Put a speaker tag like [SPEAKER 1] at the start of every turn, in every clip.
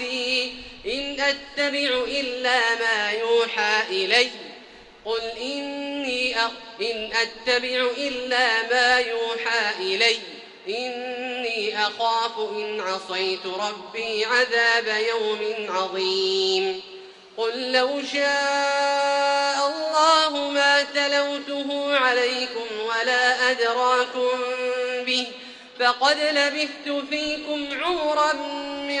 [SPEAKER 1] نفسي إن أتبع إلا ما يوحى إلي. قل إني إن أتبع إلا ما يوحى إلي. إني أخاف إن عصيت ربي عذاب يوم عظيم. قل لو شاء الله ما تلوته عليكم ولا أدراكم به فقد لبثت فيكم عمرا من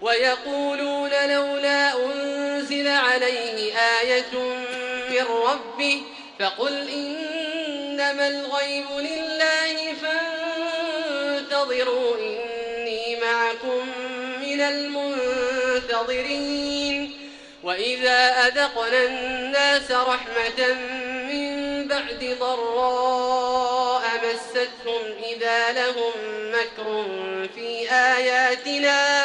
[SPEAKER 1] ويقولون لولا أنزل عليه آية من ربه فقل إنما الغيب لله فانتظروا إني معكم من المنتظرين. وإذا أذقنا الناس رحمة من بعد ضراء مستهم إذا لهم مكر في آياتنا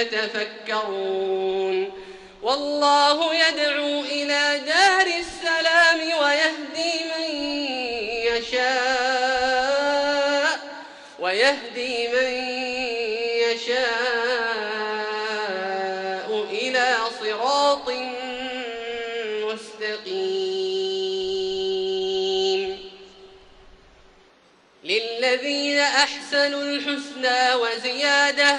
[SPEAKER 1] يتفكرون. والله يدعو إلى دار السلام ويهدي من يشاء ويهدي من يشاء إلى صراط مستقيم. للذين أحسنوا الحسنى وزيادة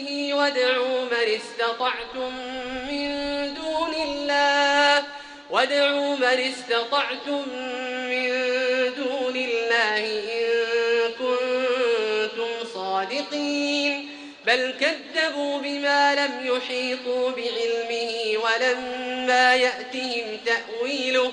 [SPEAKER 1] مثله وادعوا من استطعتم من دون الله وادعوا من استطعتم من دون الله إن كنتم صادقين بل كذبوا بما لم يحيطوا بعلمه ولما يأتهم تأويله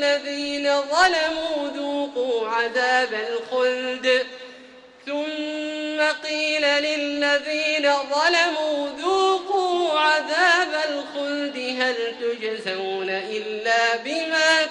[SPEAKER 1] للذين ظلموا ذوقوا عذاب الخلد. ثم قيل للذين ظلموا ذوقوا عذاب الخلد هل تجزون إلا بما